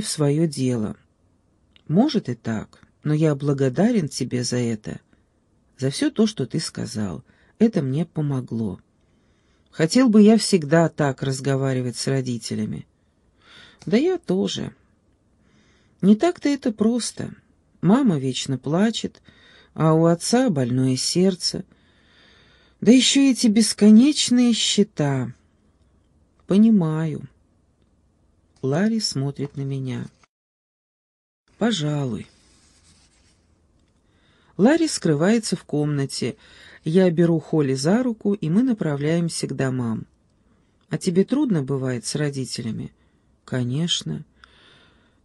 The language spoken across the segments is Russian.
не в свое дело. Может и так, но я благодарен тебе за это, за все то, что ты сказал. Это мне помогло. Хотел бы я всегда так разговаривать с родителями. Да я тоже. Не так-то это просто. Мама вечно плачет, а у отца больное сердце. Да еще эти бесконечные счета. Понимаю. Ларри смотрит на меня. Пожалуй. Ларри скрывается в комнате. Я беру Холли за руку, и мы направляемся к домам. А тебе трудно бывает с родителями? Конечно.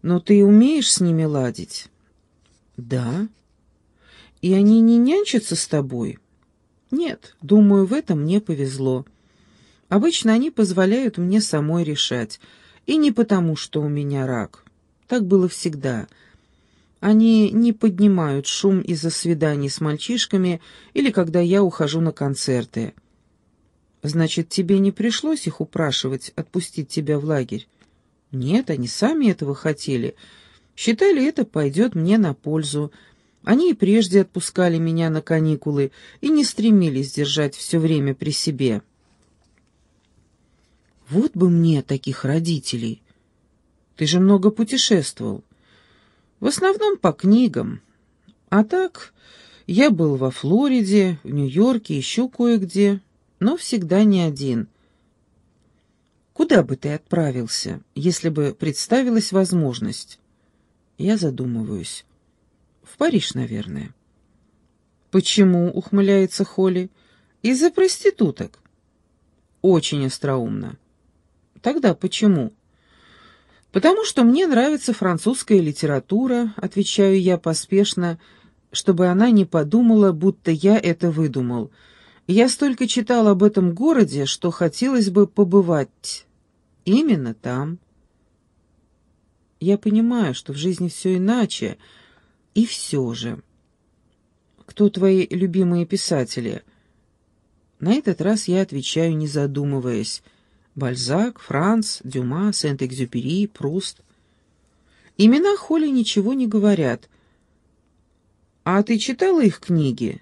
Но ты умеешь с ними ладить? Да. И они не нянчатся с тобой? Нет, думаю, в этом мне повезло. Обычно они позволяют мне самой решать, и не потому, что у меня рак. Так было всегда. Они не поднимают шум из-за свиданий с мальчишками или когда я ухожу на концерты. Значит, тебе не пришлось их упрашивать отпустить тебя в лагерь? Нет, они сами этого хотели. Считали, это пойдет мне на пользу. Они и прежде отпускали меня на каникулы и не стремились держать все время при себе. Вот бы мне таких родителей. Ты же много путешествовал. В основном по книгам. А так, я был во Флориде, в Нью-Йорке, еще кое-где, но всегда не один. Куда бы ты отправился, если бы представилась возможность? Я задумываюсь. В Париж, наверное. Почему, ухмыляется Холли? Из-за проституток. Очень остроумно. Тогда почему? Потому что мне нравится французская литература, отвечаю я поспешно, чтобы она не подумала, будто я это выдумал. Я столько читал об этом городе, что хотелось бы побывать именно там. Я понимаю, что в жизни все иначе, и все же. Кто твои любимые писатели? На этот раз я отвечаю, не задумываясь. Бальзак, Франц, Дюма, Сент-Экзюпери, Пруст. Имена Холли ничего не говорят. «А ты читала их книги?»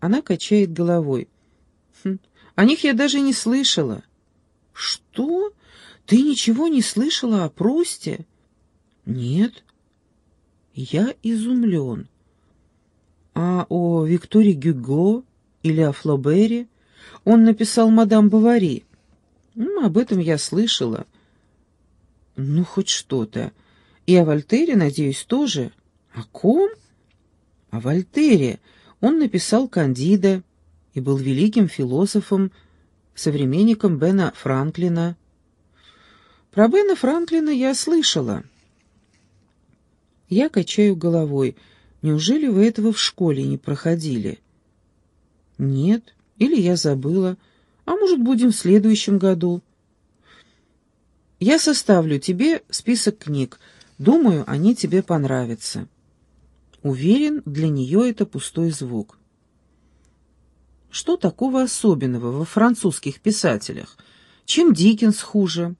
Она качает головой. «Хм, «О них я даже не слышала». «Что? Ты ничего не слышала о Прусте?» «Нет». Я изумлен. «А о Викторе Гюго или о Флобере?» Он написал «Мадам Бавари». Ну, об этом я слышала. Ну, хоть что-то. И о Вольтере, надеюсь, тоже. О ком? О Вольтере. Он написал «Кандида» и был великим философом, современником Бена Франклина. Про Бена Франклина я слышала. Я качаю головой. Неужели вы этого в школе не проходили? Нет, или я забыла. А может, будем в следующем году? Я составлю тебе список книг. Думаю, они тебе понравятся. Уверен, для нее это пустой звук. Что такого особенного во французских писателях? Чем Диккенс хуже?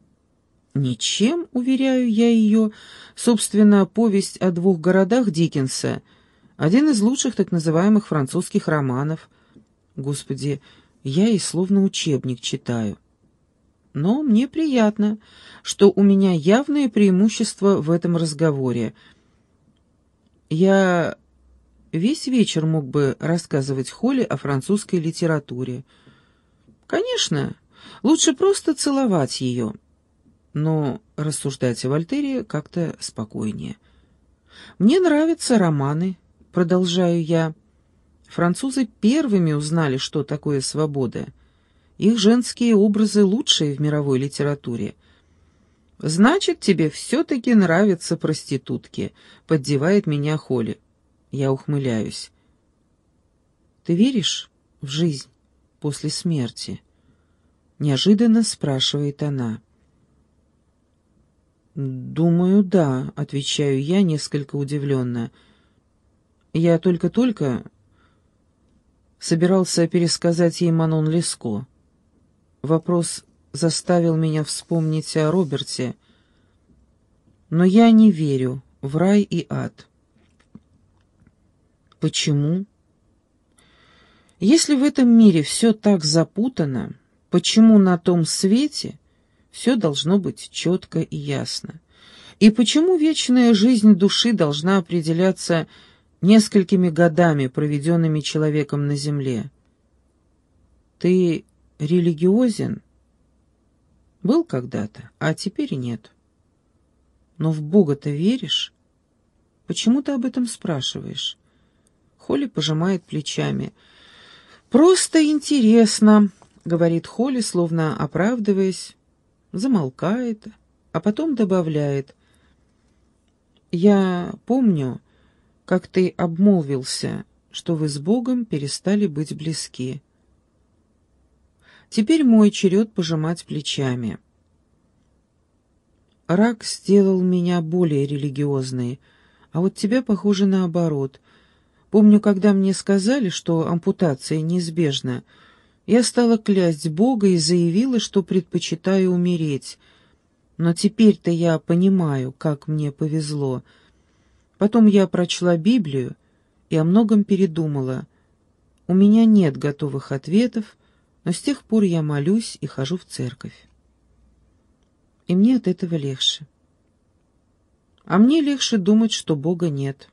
Ничем, уверяю я ее. Собственно, повесть о двух городах Диккенса — один из лучших так называемых французских романов. Господи, я и словно учебник читаю. Но мне приятно, что у меня явное преимущество в этом разговоре. Я весь вечер мог бы рассказывать Холли о французской литературе. Конечно, лучше просто целовать ее. Но рассуждать о Вольтере как-то спокойнее. Мне нравятся романы, продолжаю я. Французы первыми узнали, что такое свобода. Их женские образы лучшие в мировой литературе. «Значит, тебе все-таки нравятся проститутки», — поддевает меня Холли. Я ухмыляюсь. «Ты веришь в жизнь после смерти?» Неожиданно спрашивает она. «Думаю, да», — отвечаю я, несколько удивленно. «Я только-только собирался пересказать ей Манон Леско. Вопрос заставил меня вспомнить о Роберте. Но я не верю в рай и ад. Почему? Если в этом мире все так запутано, почему на том свете все должно быть четко и ясно? И почему вечная жизнь души должна определяться несколькими годами, проведенными человеком на земле? Ты религиозен? Был когда-то, а теперь нет. Но в Бога-то веришь? Почему ты об этом спрашиваешь? Холли пожимает плечами. «Просто интересно», — говорит Холли, словно оправдываясь, замолкает, а потом добавляет. «Я помню, как ты обмолвился, что вы с Богом перестали быть близки. Теперь мой черед пожимать плечами. Рак сделал меня более религиозной, а вот тебя, похоже, наоборот. Помню, когда мне сказали, что ампутация неизбежна, я стала клясть Бога и заявила, что предпочитаю умереть. Но теперь-то я понимаю, как мне повезло. Потом я прочла Библию и о многом передумала. У меня нет готовых ответов, но с тех пор я молюсь и хожу в церковь. И мне от этого легче. А мне легче думать, что Бога нет.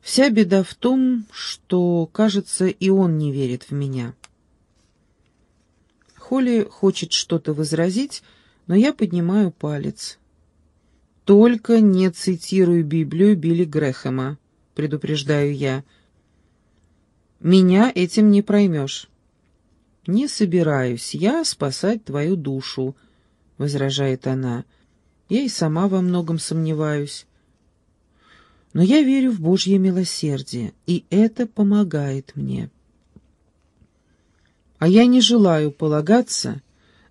Вся беда в том, что, кажется, и Он не верит в меня. Холли хочет что-то возразить, но я поднимаю палец. «Только не цитируй Библию Билли Грэхэма», — предупреждаю я. «Меня этим не проймешь». «Не собираюсь я спасать твою душу», — возражает она. «Я и сама во многом сомневаюсь. Но я верю в Божье милосердие, и это помогает мне. А я не желаю полагаться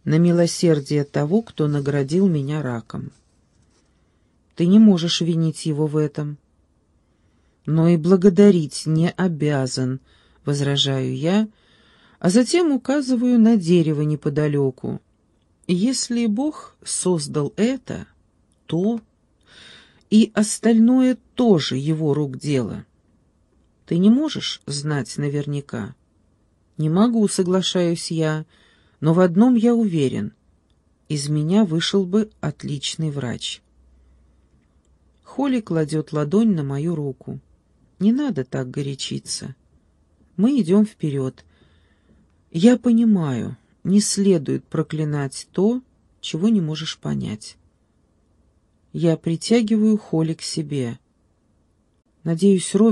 на милосердие того, кто наградил меня раком. Ты не можешь винить его в этом. Но и благодарить не обязан, возражаю я, — а затем указываю на дерево неподалеку. Если Бог создал это, то и остальное тоже его рук дело. Ты не можешь знать наверняка. Не могу, соглашаюсь я, но в одном я уверен. Из меня вышел бы отличный врач. Холли кладет ладонь на мою руку. Не надо так горячиться. Мы идем вперед. Я понимаю, не следует проклинать то, чего не можешь понять. Я притягиваю Холли к себе. Надеюсь, Робби